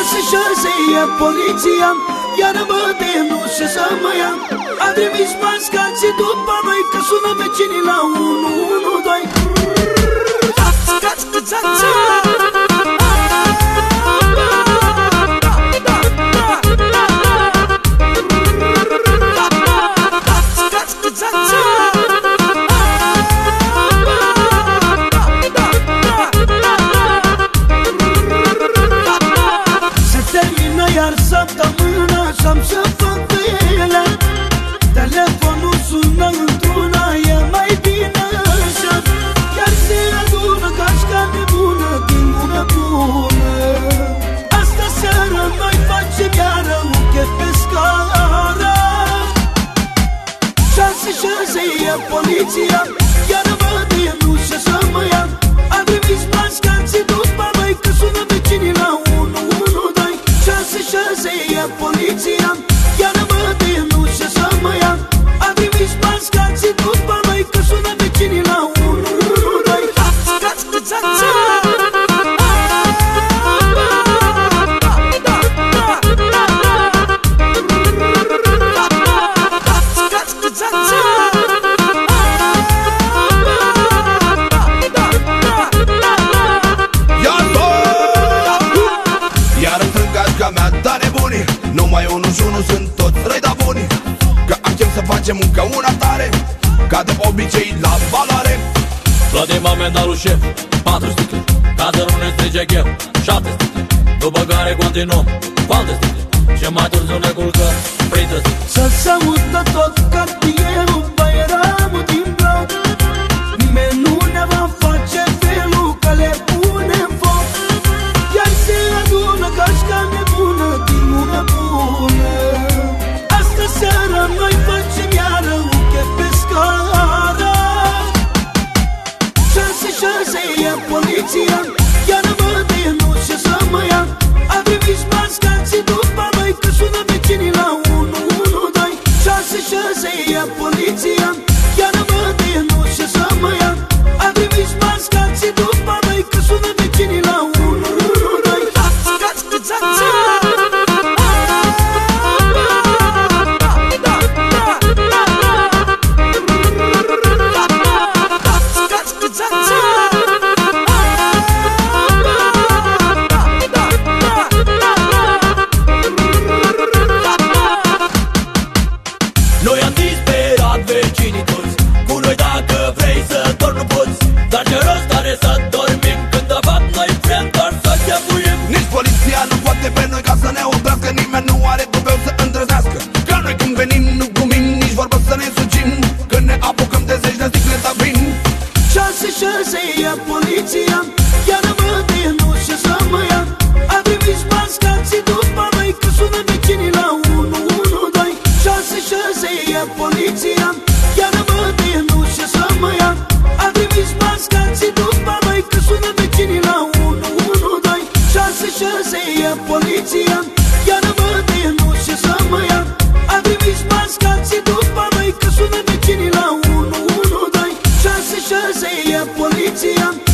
Șase, șase, ia poliția Iar mă de nu ce să mă ia A trimis mascații după noi Că sună vecinii la 112 Scați, scați, scați poliția. Iar mă de nu știu să mă ia. Am trimis mascații după noi Că sună vecinii la 112 6, 6, ia poliția facem încă una tare Ca de obicei la valoare. Plătim amendalul șef 4 sticle Ca să nu ne strige chef 7 sticle După care continuăm cu alte sticle Și mai târziu ne culcă printre sticle Să se audă tot cartierul Băi poliția, poliția Chiar mă denunță să mă ia. A trimis mascații după noi Că sună vecinii la 112 Șase, șase, ia poliția. Chiar mă denunță să mă ia. A trimis mascații după să întrăzească Că noi când venim nu glumim Nici vorbă să ne sucim. Când ne apucăm de zeci de sticle să vin. Șase, șase e poliția. Chiar mă de nu și să mă ia. A trimis pascații după noi Că sună vecinii la 112 Șase, șase e poliția. policia, policia